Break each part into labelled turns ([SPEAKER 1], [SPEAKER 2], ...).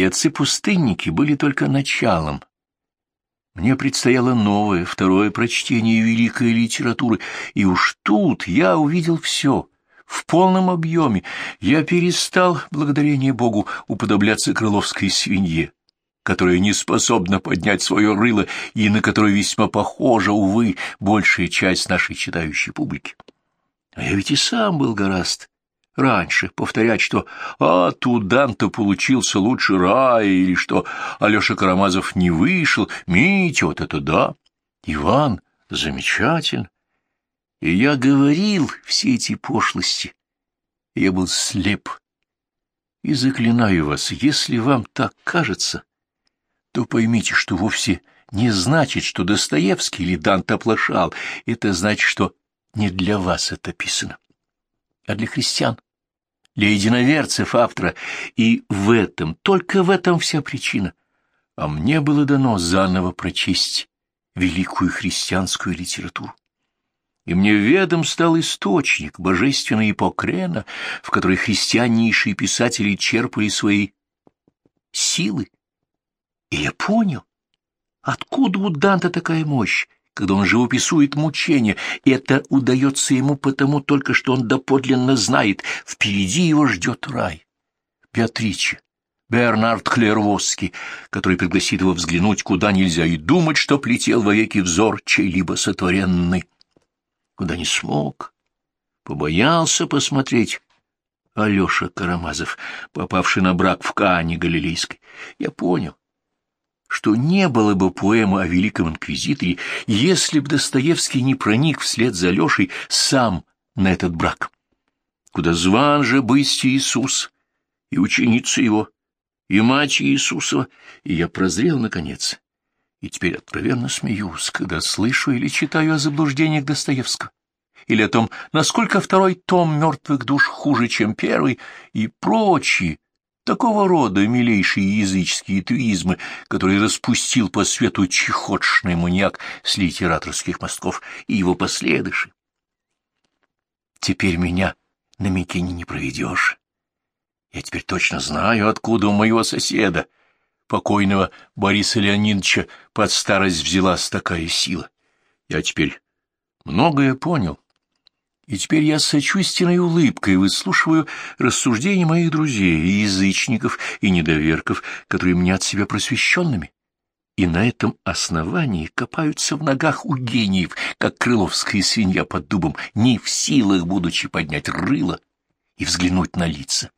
[SPEAKER 1] и отцы-пустынники были только началом. Мне предстояло новое, второе прочтение великой литературы, и уж тут я увидел все — в полном объеме. Я перестал, благодарение Богу, уподобляться крыловской свинье, которая не способна поднять свое рыло и на которую весьма похожа, увы, большая часть нашей читающей публики. А я ведь и сам был гораст раньше повторять, что «А, Тудан-то получился лучше рая» или что Алеша Карамазов не вышел, Митя, вот это да, Иван, замечательно. И я говорил все эти пошлости. Я был слеп. И заклинаю вас, если вам так кажется, то поймите, что вовсе не значит, что Достоевский или Дант оплошал. Это значит, что не для вас это писано, а для христиан, для единоверцев автора. И в этом, только в этом вся причина. А мне было дано заново прочесть великую христианскую литературу и мне ведом стал источник божественной Ипокрена, в которой христианнейшие писатели черпали свои силы. И я понял, откуда у Данта такая мощь, когда он живописует мучения, это удается ему потому только, что он доподлинно знает, впереди его ждет рай. Беатриче, Бернард Клервосский, который пригласит его взглянуть, куда нельзя, и думать, что плетел вовеки взор чей-либо сотворенный. Куда не смог, побоялся посмотреть. Алеша Карамазов, попавший на брак в Кане Галилейской, я понял, что не было бы поэмы о великом инквизиторе, если б Достоевский не проник вслед за Алешей сам на этот брак, куда зван же быть Иисус и ученица его, и мать Иисусова, и я прозрел наконец, и теперь откровенно смеюсь, когда слышу или читаю о заблуждениях Достоевского, или о том, насколько второй том «Мертвых душ» хуже, чем первый, и прочие, такого рода милейшие языческие туизмы, которые распустил по свету чехотшный маньяк с литераторских мостков и его последыши. Теперь меня на Микине не проведешь. Я теперь точно знаю, откуда у моего соседа — покойного Бориса Леонидовича под старость взялась такая сила. Я теперь многое понял. И теперь я с сочувственной улыбкой выслушиваю рассуждения моих друзей, и язычников, и недоверков, которые мнят себя просвещенными. И на этом основании копаются в ногах у гениев, как крыловская свинья под дубом, не в силах, будучи поднять рыло и взглянуть на лица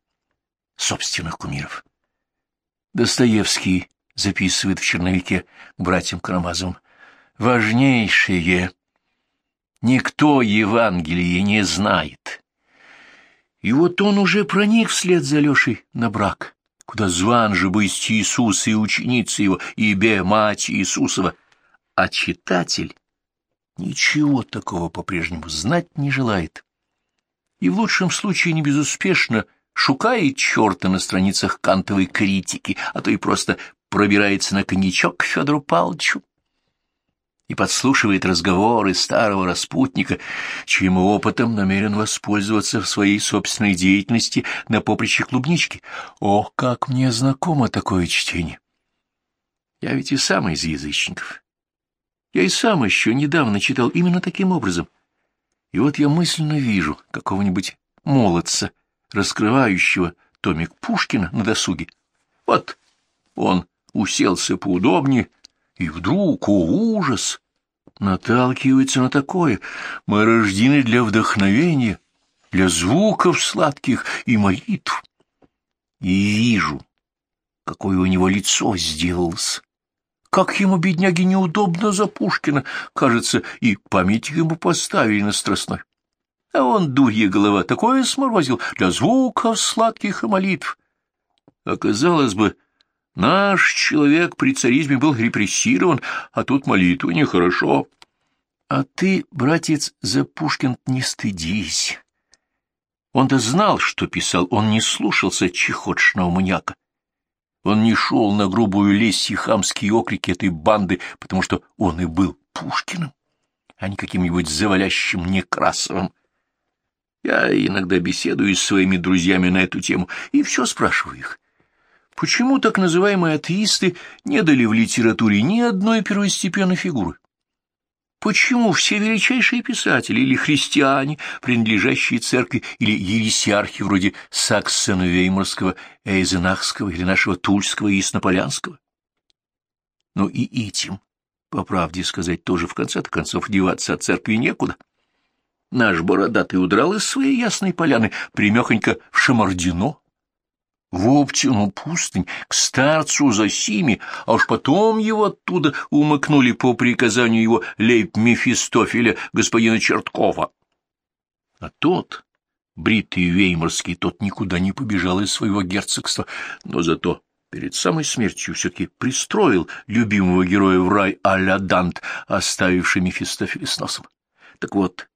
[SPEAKER 1] собственных кумиров. Достоевский записывает в черновике братьям Карамазовым. Важнейшее никто Евангелие не знает. И вот он уже проник вслед за Лешей на брак, куда зван же быть Иисус и ученица его, и бе мать Иисусова, а читатель ничего такого по-прежнему знать не желает. И в лучшем случае не безуспешно шукает черта на страницах кантовой критики, а то и просто пробирается на коньячок к Федору Павловичу и подслушивает разговоры старого распутника, чьим опытом намерен воспользоваться в своей собственной деятельности на поприще клубнички. Ох, как мне знакомо такое чтение! Я ведь и сам из язычников. Я и сам еще недавно читал именно таким образом. И вот я мысленно вижу какого-нибудь молодца, раскрывающего томик Пушкина на досуге. Вот он уселся поудобнее, и вдруг, о ужас, наталкивается на такое. Мы рождены для вдохновения, для звуков сладких и молитв. И вижу, какое у него лицо сделалось. Как ему, бедняге, неудобно за Пушкина, кажется, и памятник ему поставили на Страстной. А он, дурья голова, такое сморозил для звуков сладких и молитв. Оказалось бы, наш человек при царизме был репрессирован, а тут молитвы нехорошо. А ты, братец, за Пушкин не стыдись. Он-то знал, что писал, он не слушался чехотшного маньяка. Он не шел на грубую лесть и хамские окрики этой банды, потому что он и был Пушкиным, а не каким-нибудь завалящим Некрасовым. Я иногда беседую с своими друзьями на эту тему и все спрашиваю их. Почему так называемые атеисты не дали в литературе ни одной первостепенной фигуры? Почему все величайшие писатели или христиане, принадлежащие церкви, или ересиархи вроде Саксона-Веймарского, Эйзенахского или нашего Тульского и Яснополянского? Но и этим, по правде сказать, тоже в конце-то концов деваться от церкви некуда. Наш бородатый удрал из своей ясной поляны примехонько в Шамардино, в Оптину пустынь, к старцу Засими, а уж потом его оттуда умыкнули по приказанию его лейб-мефистофеля господина Черткова. А тот, бритый веймарский, тот никуда не побежал из своего герцогства, но зато перед самой смертью все-таки пристроил любимого героя в рай а-ля Дант, оставивший Мефистофеля с носом. Так вот,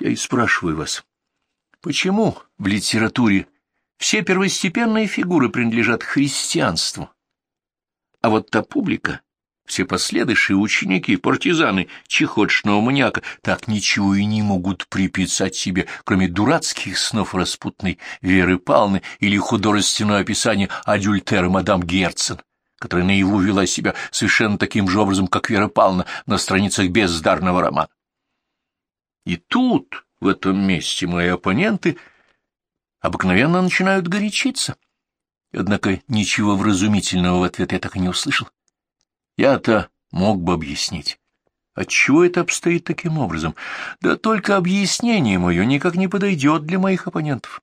[SPEAKER 1] я и спрашиваю вас, почему в литературе все первостепенные фигуры принадлежат христианству. А вот та публика, все последующие ученики, партизаны чехотшного маньяка так ничего и не могут приписать себе, кроме дурацких снов распутной Веры Палны или художественного описания адюльтера мадам Герцен, которая наяву вела себя совершенно таким же образом, как Вера Павловна на страницах бездарного романа. И тут, в этом месте, мои оппоненты — обыкновенно начинают горячиться. Однако ничего вразумительного в ответ я так и не услышал. Я-то мог бы объяснить. Отчего это обстоит таким образом? Да только объяснение мое никак не подойдет для моих оппонентов.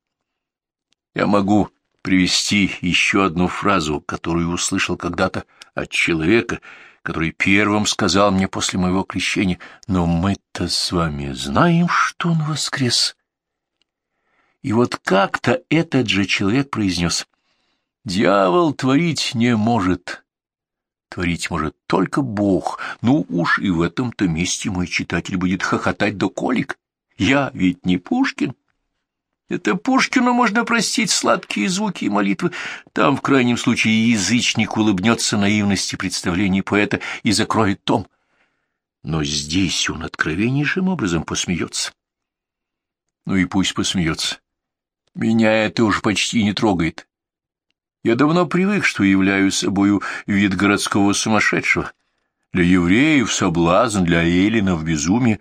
[SPEAKER 1] Я могу привести еще одну фразу, которую услышал когда-то от человека, который первым сказал мне после моего крещения, «Но мы-то с вами знаем, что он воскрес». И вот как-то этот же человек произнес, «Дьявол творить не может, творить может только Бог. Ну уж и в этом-то месте мой читатель будет хохотать до колик. Я ведь не Пушкин». Это Пушкину можно простить сладкие звуки и молитвы. Там, в крайнем случае, язычник улыбнется наивности представлений поэта и закроет том. Но здесь он откровеннейшим образом посмеется. Ну и пусть посмеется. Меня это уж почти не трогает. Я давно привык, что являюсь собою вид городского сумасшедшего. Для евреев соблазн, для эллинов безумие.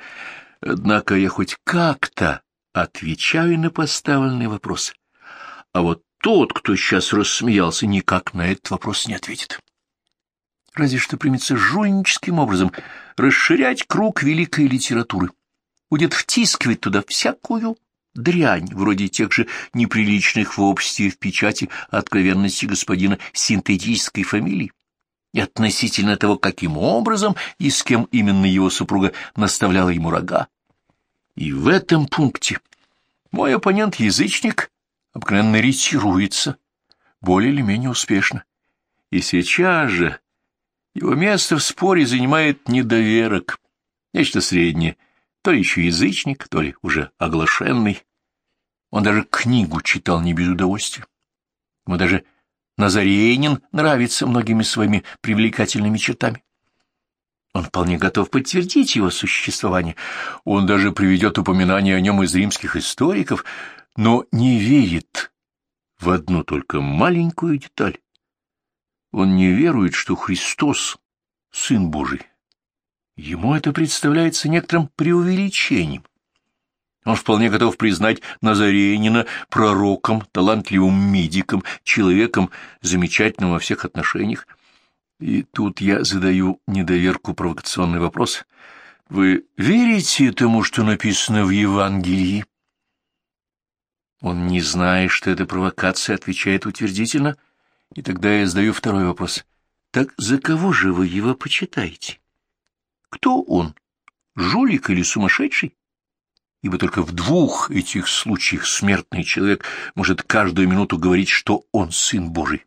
[SPEAKER 1] Однако я хоть как-то отвечаю на поставленный вопрос. А вот тот, кто сейчас рассмеялся, никак на этот вопрос не ответит. Разве что примется жульническим образом расширять круг великой литературы, будет втискивать туда всякую дрянь, вроде тех же неприличных в обществе в печати откровенности господина синтетической фамилии, и относительно того, каким образом и с кем именно его супруга наставляла ему рога. И в этом пункте мой оппонент-язычник обыкновенно ретируется, более или менее успешно. И сейчас же его место в споре занимает недоверок, нечто среднее — то ли еще язычник, то ли уже оглашенный. Он даже книгу читал не без удовольствия. Ему даже Назаренин нравится многими своими привлекательными чертами. Он вполне готов подтвердить его существование. Он даже приведет упоминание о нем из римских историков, но не верит в одну только маленькую деталь. Он не верует, что Христос — Сын Божий. Ему это представляется некоторым преувеличением. Он вполне готов признать Назаренина пророком, талантливым медиком, человеком, замечательным во всех отношениях. И тут я задаю недоверку провокационный вопрос. Вы верите тому, что написано в Евангелии? Он, не зная, что это провокация, отвечает утвердительно, и тогда я задаю второй вопрос. Так за кого же вы его почитаете? Кто он? Жулик или сумасшедший? Ибо только в двух этих случаях смертный человек может каждую минуту говорить, что он сын Божий.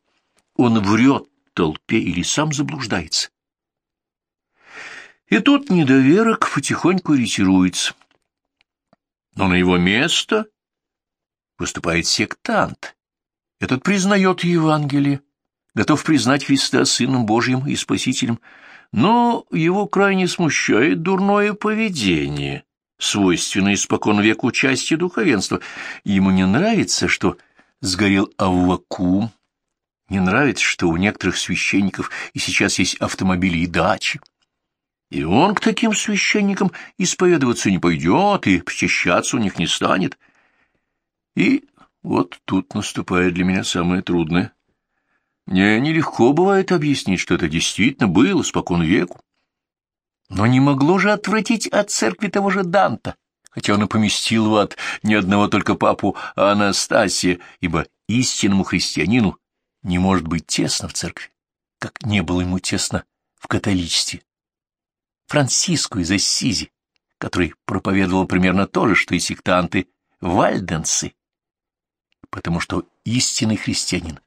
[SPEAKER 1] Он врет толпе или сам заблуждается. И тут недоверок потихоньку ретируется. Но на его место выступает сектант. Этот признает Евангелие, готов признать Христа Сыном Божьим и Спасителем, но его крайне смущает дурное поведение, свойственное испокон веку части духовенства. Ему не нравится, что сгорел Аввакум, не нравится, что у некоторых священников и сейчас есть автомобили и дачи. И он к таким священникам исповедоваться не пойдет и причащаться у них не станет. И вот тут наступает для меня самое трудное. Мне нелегко бывает объяснить, что это действительно было спокон веку. Но не могло же отвратить от церкви того же Данта, хотя он и поместил в ад не одного только папу а Анастасия, ибо истинному христианину не может быть тесно в церкви, как не было ему тесно в католичестве. Франциску из Ассизи, который проповедовал примерно то же, что и сектанты вальденцы, потому что истинный христианин,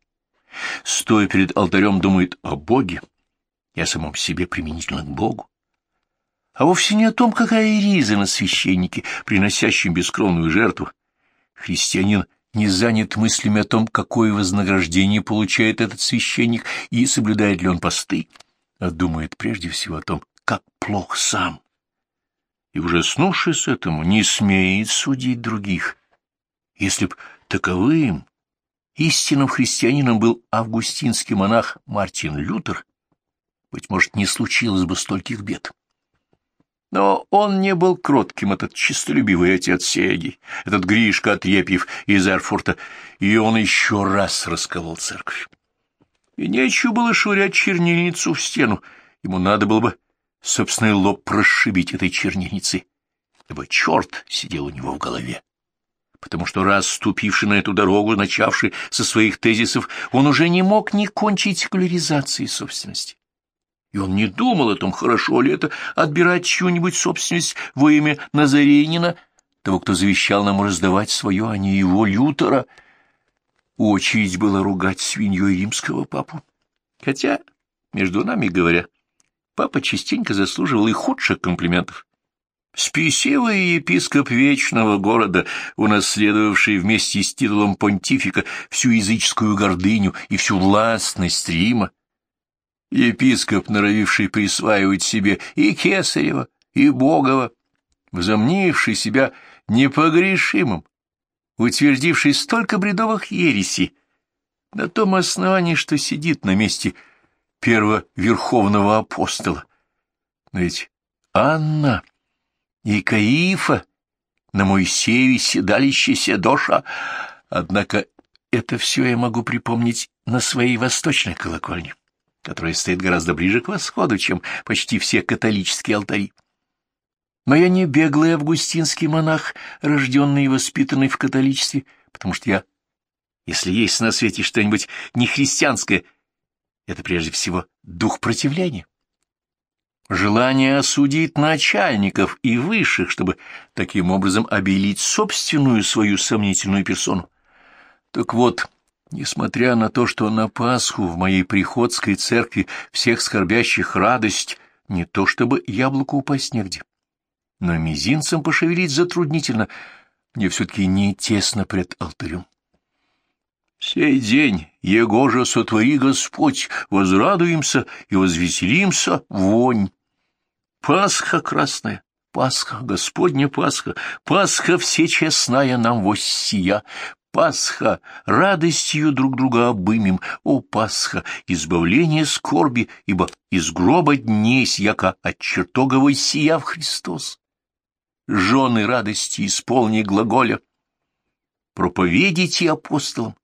[SPEAKER 1] стоя перед алтарем, думает о Боге и о самом себе применительно к Богу, а вовсе не о том, какая риза на священнике, приносящем бескровную жертву. Христианин не занят мыслями о том, какое вознаграждение получает этот священник и соблюдает ли он посты, а думает прежде всего о том, как плох сам. И, ужаснувшись этому, не смеет судить других. Если б таковым истинным христианином был августинский монах Мартин Лютер, быть может, не случилось бы стольких бед. Но он не был кротким, этот чистолюбивый отец Сеги, этот Гришка Отрепьев из Эрфурта, и он еще раз расколол церковь. И нечего было швырять чернильницу в стену, ему надо было бы собственный лоб прошибить этой чернильницей, ибо черт сидел у него в голове. Потому что раз ступивший на эту дорогу, начавший со своих тезисов, он уже не мог не кончить секуляризации собственности и он не думал о том, хорошо ли это отбирать чью-нибудь собственность во имя Назаренина, того, кто завещал нам раздавать свое, а не его Лютера. Очередь была ругать свиньей римского папу. Хотя, между нами говоря, папа частенько заслуживал и худших комплиментов. Спесивый епископ вечного города, унаследовавший вместе с титулом понтифика всю языческую гордыню и всю властность Рима, епископ, норовивший присваивать себе и Кесарева, и Богова, возомнивший себя непогрешимым, утвердивший столько бредовых ересей, на том основании, что сидит на месте первого верховного апостола. Но ведь Анна и Каифа на Моисееве седалище Седоша, однако это все я могу припомнить на своей восточной колокольне которая стоит гораздо ближе к восходу, чем почти все католические алтари. Но я не беглый августинский монах, рожденный и воспитанный в католичестве, потому что я, если есть на свете что-нибудь нехристианское, это прежде всего дух противления. Желание осудить начальников и высших, чтобы таким образом обелить собственную свою сомнительную персону. Так вот, Несмотря на то, что на Пасху в моей приходской церкви всех скорбящих радость, не то чтобы яблоку упасть негде, но мизинцем пошевелить затруднительно, мне все-таки не тесно пред алтарем. Сей день, его же сотвори Господь, возрадуемся и возвеселимся, вонь. Пасха красная, Пасха, Господня Пасха, Пасха всечестная нам воссия, Пасха, радостью друг друга обымем, о Пасха, избавление скорби, ибо из гроба днесь, яко от чертоговой сияв Христос. Жены радости исполни глаголя. Проповедите апостолам.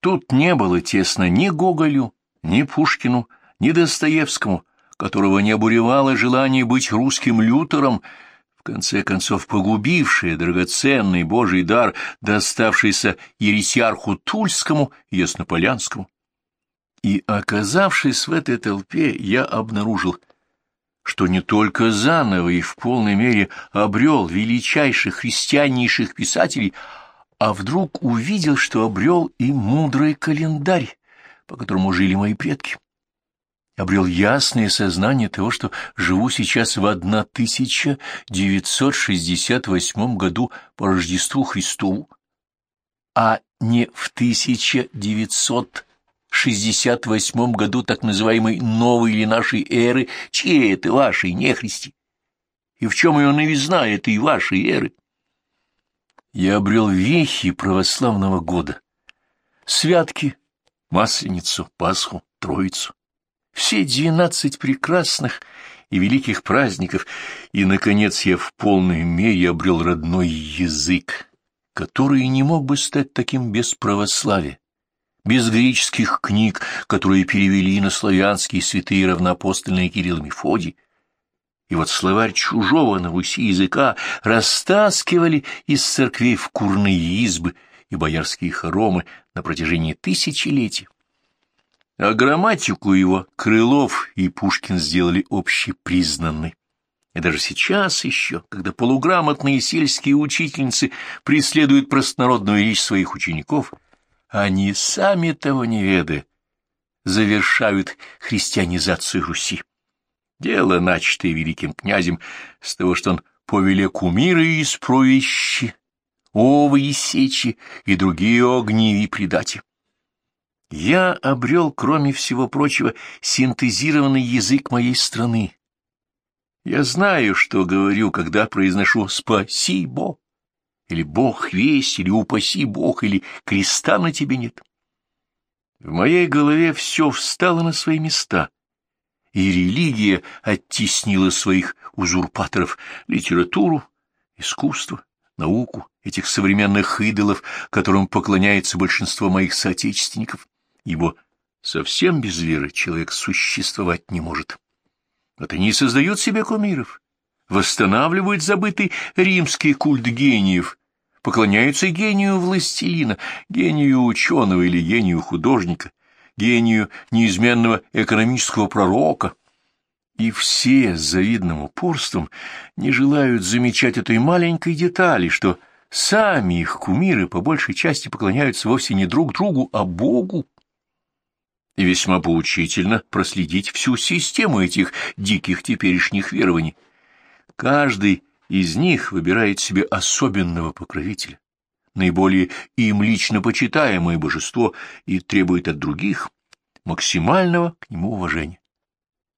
[SPEAKER 1] Тут не было тесно ни Гоголю, ни Пушкину, ни Достоевскому, которого не обуревало желание быть русским лютером, конце концов погубившая драгоценный Божий дар, доставшийся ересиарху Тульскому и Яснополянскому. И, оказавшись в этой толпе, я обнаружил, что не только заново и в полной мере обрел величайших христианнейших писателей, а вдруг увидел, что обрел и мудрый календарь, по которому жили мои предки обрел ясное сознание того, что живу сейчас в 1968 году по Рождеству Христову, а не в 1968 году так называемой новой или нашей эры, чьей это вашей, нехристи? И в чем ее новизна этой вашей эры? Я обрел вехи православного года, святки, Масленицу, Пасху, Троицу. Все двенадцать прекрасных и великих праздников, и, наконец, я в полной мере обрел родной язык, который не мог бы стать таким без православия, без греческих книг, которые перевели на славянские святые равноапостольные Кирилл и Мефодий, и вот словарь чужого на Руси языка растаскивали из церквей в курные избы и боярские хоромы на протяжении тысячелетий. А грамматику его Крылов и Пушкин сделали общепризнанной. И даже сейчас еще, когда полуграмотные сельские учительницы преследуют простонародную речь своих учеников, они, сами того не ведая, завершают христианизацию Руси. Дело, начатое великим князем, с того, что он повеле кумиры из провищи, овы и сечи и другие огни и предати. Я обрел, кроме всего прочего, синтезированный язык моей страны. Я знаю, что говорю, когда произношу «спасибо», или «Бог весь», или «упаси Бог», или «креста на тебе нет». В моей голове все встало на свои места, и религия оттеснила своих узурпаторов литературу, искусство, науку, этих современных идолов, которым поклоняется большинство моих соотечественников ибо совсем без веры человек существовать не может. Вот они и создают себе кумиров, восстанавливают забытый римский культ гениев, поклоняются гению властелина, гению ученого или гению художника, гению неизменного экономического пророка. И все с завидным упорством не желают замечать этой маленькой детали, что сами их кумиры по большей части поклоняются вовсе не друг другу, а Богу и весьма поучительно проследить всю систему этих диких теперешних верований. Каждый из них выбирает себе особенного покровителя, наиболее им лично почитаемое божество и требует от других максимального к нему уважения,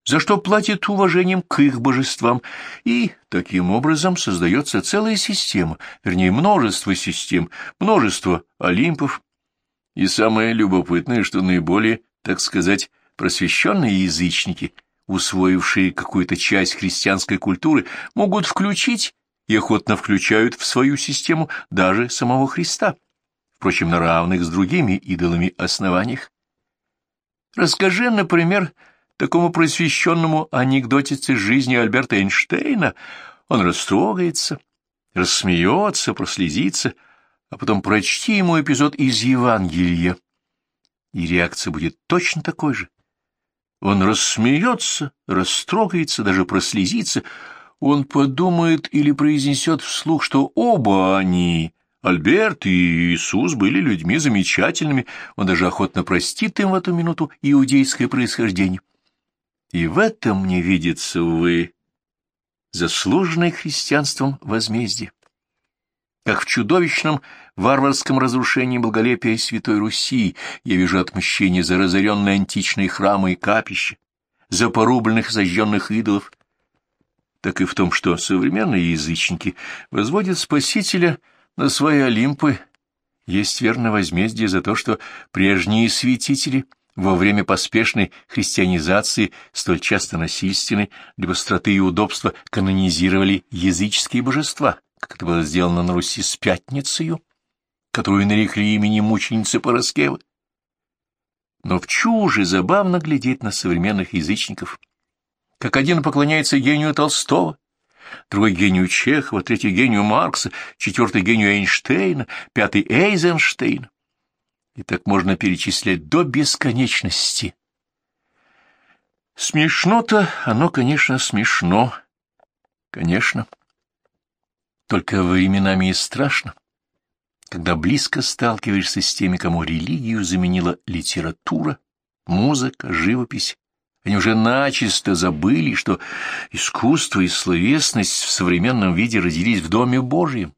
[SPEAKER 1] за что платит уважением к их божествам, и таким образом создается целая система, вернее множество систем, множество олимпов, и самое любопытное, что наиболее так сказать, просвещенные язычники, усвоившие какую-то часть христианской культуры, могут включить и охотно включают в свою систему даже самого Христа, впрочем, на равных с другими идолами основаниях. Расскажи, например, такому просвещенному анекдотице жизни Альберта Эйнштейна, он растрогается, рассмеется, прослезится, а потом прочти ему эпизод из Евангелия, и реакция будет точно такой же. Он рассмеется, растрогается, даже прослезится. Он подумает или произнесет вслух, что оба они, Альберт и Иисус, были людьми замечательными. Он даже охотно простит им в эту минуту иудейское происхождение. И в этом мне видится, увы, заслуженное христианством возмездие как в чудовищном варварском разрушении благолепия Святой Руси я вижу отмщение за разоренные античные храмы и капища, за порубленных зажженных идолов, так и в том, что современные язычники возводят Спасителя на свои Олимпы, есть верно возмездие за то, что прежние святители во время поспешной христианизации столь часто насильственной для быстроты и удобства канонизировали языческие божества как это было сделано на Руси с Пятницею, которую нарекли именем мученицы Пороскевы. Но в чуже забавно глядеть на современных язычников, как один поклоняется гению Толстого, другой гению Чехова, третий гению Маркса, четвертый гению Эйнштейна, пятый Эйзенштейн. И так можно перечислять до бесконечности. Смешно-то оно, конечно, смешно. Конечно. Только временами и страшно, когда близко сталкиваешься с теми, кому религию заменила литература, музыка, живопись. Они уже начисто забыли, что искусство и словесность в современном виде родились в Доме Божьем.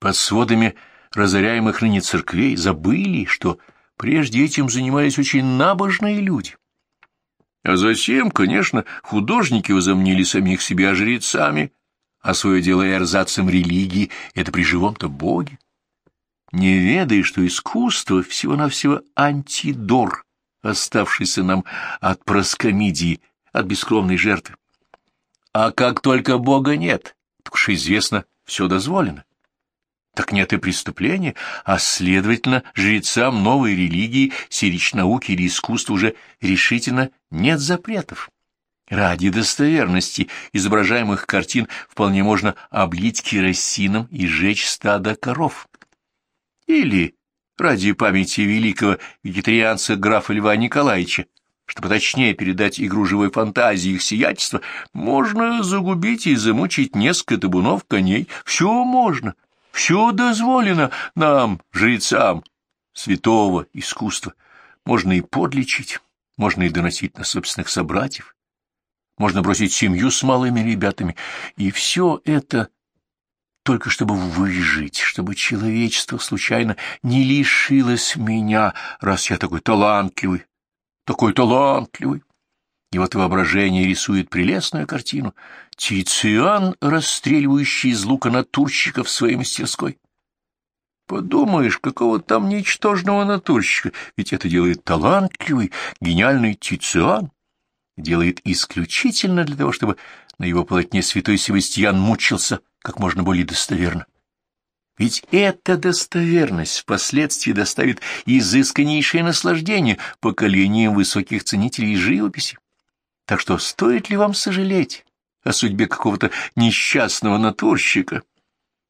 [SPEAKER 1] Под сводами разоряемых ныне церквей забыли, что прежде этим занимались очень набожные люди. А затем, конечно, художники возомнили самих себя жрецами, а свое дело эрзацем религии, это при живом-то Боге. не ведая, что искусство всего-навсего антидор, оставшийся нам от проскомидии, от бескровной жертвы. А как только Бога нет, так уж известно, все дозволено. Так нет и преступления, а, следовательно, жрецам новой религии, сирич науки или искусства уже решительно нет запретов. Ради достоверности изображаемых картин вполне можно облить керосином и сжечь стадо коров. Или ради памяти великого вегетарианца графа Льва Николаевича, чтобы точнее передать игру живой фантазии их сиятельства, можно загубить и замучить несколько табунов коней. Все можно, все дозволено нам, жрецам святого искусства. Можно и подлечить, можно и доносить на собственных собратьев, можно бросить семью с малыми ребятами, и все это только чтобы выжить, чтобы человечество случайно не лишилось меня, раз я такой талантливый, такой талантливый. И вот воображение рисует прелестную картину. Тициан, расстреливающий из лука натурщика в своей мастерской. Подумаешь, какого там ничтожного натурщика, ведь это делает талантливый, гениальный Тициан. Делает исключительно для того, чтобы на его полотне святой Севастьян мучился как можно более достоверно. Ведь эта достоверность впоследствии доставит изысканнейшее наслаждение поколениям высоких ценителей живописи. Так что стоит ли вам сожалеть о судьбе какого-то несчастного натурщика,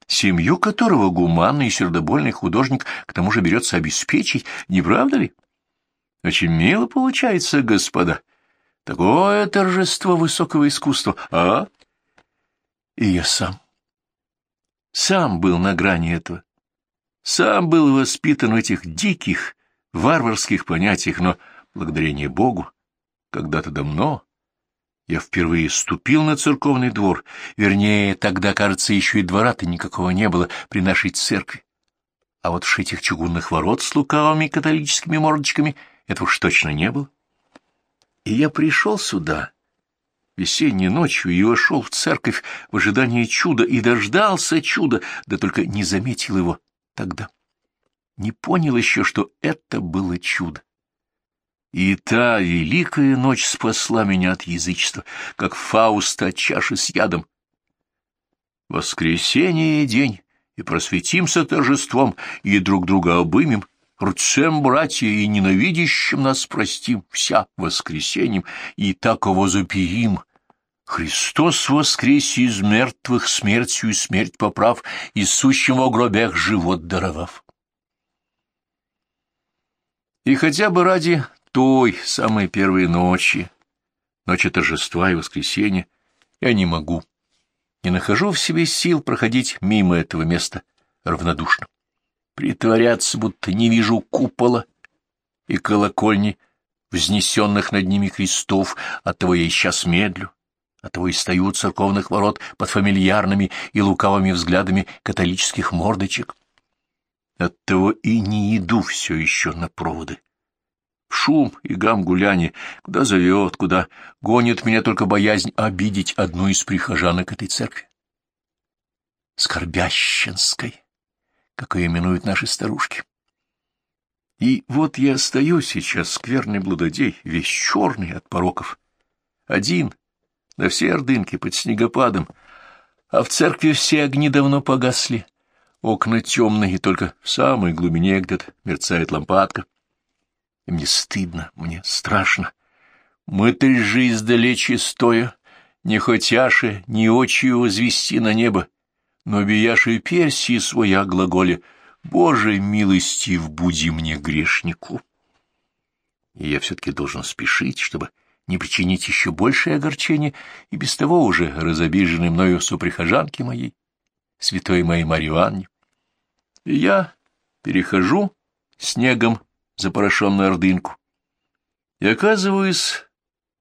[SPEAKER 1] семью которого гуманный и сердобольный художник к тому же берется обеспечить, не правда ли? Очень мило получается, господа. Такое торжество высокого искусства, а? И я сам сам был на грани этого. Сам был воспитан в этих диких, варварских понятиях, но, благодарение Богу, когда-то давно я впервые ступил на церковный двор, вернее, тогда, кажется, еще и двора-то никакого не было при нашей церкви. А вот уж этих чугунных ворот с лукавыми католическими мордочками этого уж точно не было. И я пришел сюда, весенней ночью и вошел в церковь в ожидании чуда и дождался чуда, да только не заметил его тогда. Не понял еще, что это было чудо. И та великая ночь спасла меня от язычества, как Фауста от чаши с ядом. Воскресенье день, и просветимся торжеством, и друг друга обымем, рцем братья и ненавидящим нас простим вся воскресеньем, и таково запиим. Христос воскресе из мертвых смертью и смерть поправ, и сущим во гробях живот даровав. И хотя бы ради той самой первой ночи, ночи торжества и воскресенья, я не могу, не нахожу в себе сил проходить мимо этого места равнодушно притворяться, будто не вижу купола и колокольни, взнесенных над ними крестов, оттого я и сейчас медлю, оттого и стою церковных ворот под фамильярными и лукавыми взглядами католических мордочек. Оттого и не иду все еще на проводы. Шум и гам гуляния, куда зовет, куда гонит меня только боязнь обидеть одну из прихожанок этой церкви. Скорбященской как ее именуют наши старушки. И вот я стою сейчас, скверный блудодей, весь черный от пороков, один, на все ордынки под снегопадом, а в церкви все огни давно погасли, окна темные, и только в самой глубине где-то мерцает лампадка. И мне стыдно, мне страшно. Мытарь же издалече стоя, не хотяши, ни очью возвести на небо, но бияши Персии своя глаголе, «Боже, милости вбуди мне грешнику!» И я все-таки должен спешить, чтобы не причинить еще большее огорчение и без того уже разобиженной мною суприхожанке моей, святой моей Марье Ивановне. И я перехожу снегом запорошенную ордынку и оказываюсь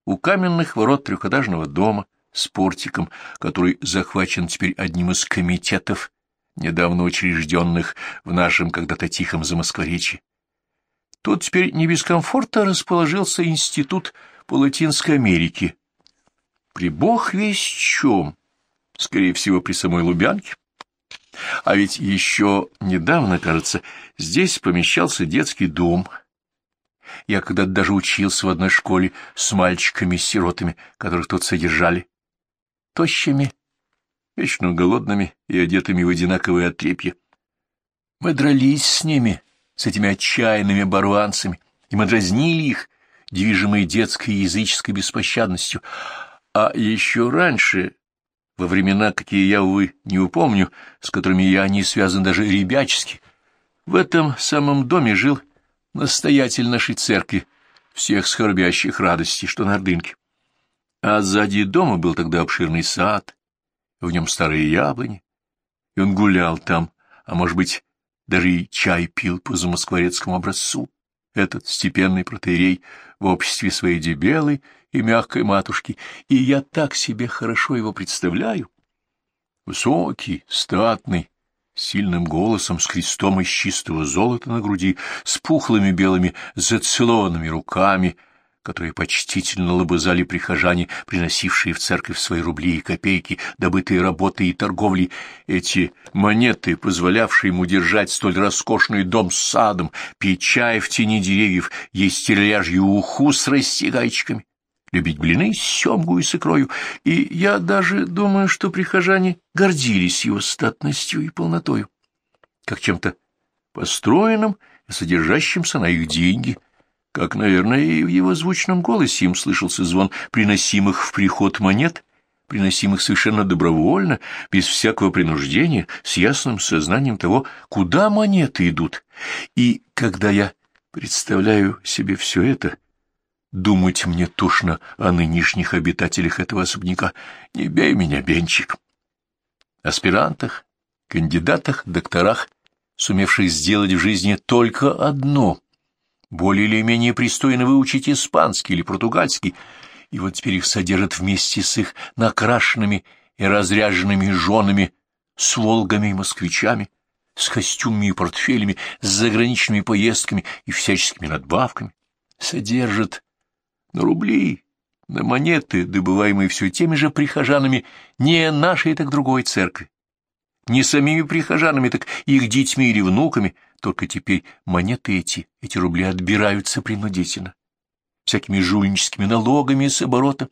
[SPEAKER 1] у каменных ворот трехэтажного дома, с портиком, который захвачен теперь одним из комитетов, недавно учрежденных в нашем когда-то тихом Замоскворечье. Тут теперь не без комфорта расположился институт по Латинской Америке. При бог весь чем, скорее всего, при самой Лубянке. А ведь еще недавно, кажется, здесь помещался детский дом. Я когда-то даже учился в одной школе с мальчиками-сиротами, которых тут содержали. Тощими, вечно голодными и одетыми в одинаковые отрепья. Мы дрались с ними, с этими отчаянными оборванцами, и мы дразнили их, движимые детской языческой беспощадностью. А еще раньше, во времена, какие я, увы, не упомню, с которыми я не связан даже ребячески, в этом самом доме жил настоятель нашей церкви, всех скорбящих радостей, что на Ордынке. А сзади дома был тогда обширный сад, в нем старые яблони, и он гулял там, а, может быть, даже и чай пил по замоскворецкому образцу, этот степенный протеерей в обществе своей дебелой и мягкой матушки, и я так себе хорошо его представляю. Высокий, статный, сильным голосом, с крестом из чистого золота на груди, с пухлыми белыми зацелованными руками — которые почтительно лобызали прихожане, приносившие в церковь свои рубли и копейки, добытые работой и торговлей. Эти монеты, позволявшие ему держать столь роскошный дом с садом, пить чай в тени деревьев, есть терляжью уху с растягайчиками, любить блины с семгу и с икрою, и я даже думаю, что прихожане гордились его статностью и полнотою, как чем-то построенным и содержащимся на их деньги — как, наверное, и в его звучном голосе им слышался звон приносимых в приход монет, приносимых совершенно добровольно, без всякого принуждения, с ясным сознанием того, куда монеты идут. И когда я представляю себе все это, думать мне тошно о нынешних обитателях этого особняка. Не бей меня, Бенчик. Аспирантах, кандидатах, докторах, сумевших сделать в жизни только одно — более или менее пристойно выучить испанский или португальский, и вот теперь их содержат вместе с их накрашенными и разряженными женами, с волгами и москвичами, с костюмами и портфелями, с заграничными поездками и всяческими надбавками. Содержат на рубли, на монеты, добываемые все теми же прихожанами не нашей, так другой церкви, не самими прихожанами, так их детьми или внуками, только теперь монеты эти, эти рубли отбираются принудительно, всякими жульническими налогами с оборота,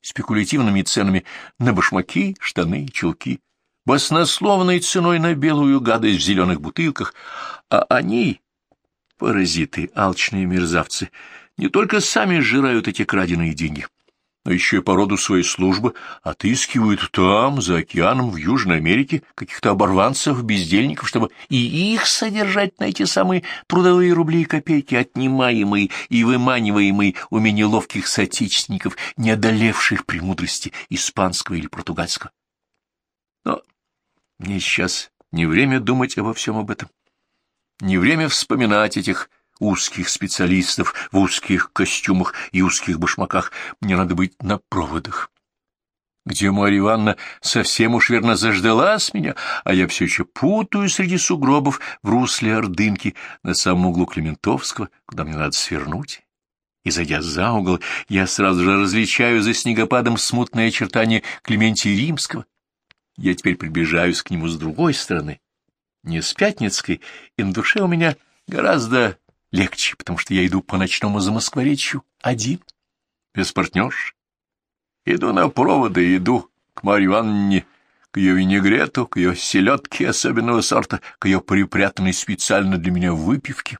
[SPEAKER 1] спекулятивными ценами на башмаки, штаны, чулки, баснословной ценой на белую гадость в зеленых бутылках, а они, паразиты, алчные мерзавцы, не только сами сжирают эти краденые деньги, но еще и по роду своей службы отыскивают там, за океаном, в Южной Америке, каких-то оборванцев, бездельников, чтобы и их содержать на эти самые трудовые рубли и копейки, отнимаемые и выманиваемые у меня ловких соотечественников, не одолевших премудрости испанского или португальского. Но мне сейчас не время думать обо всем об этом, не время вспоминать этих узких специалистов в узких костюмах и узких башмаках. Мне надо быть на проводах. Где Марья Ивановна совсем уж верно заждалась меня, а я все еще путаю среди сугробов в русле Ордынки на самом углу Клементовского, куда мне надо свернуть. И, зайдя за угол, я сразу же различаю за снегопадом смутное очертание Клементия Римского. Я теперь приближаюсь к нему с другой стороны, не с Пятницкой, и на душе у меня гораздо легче, потому что я иду по ночному замоскворечью один, без партнерш. Иду на проводы, иду к Марье Ивановне, к ее винегрету, к ее селедке особенного сорта, к ее припрятанной специально для меня выпивке.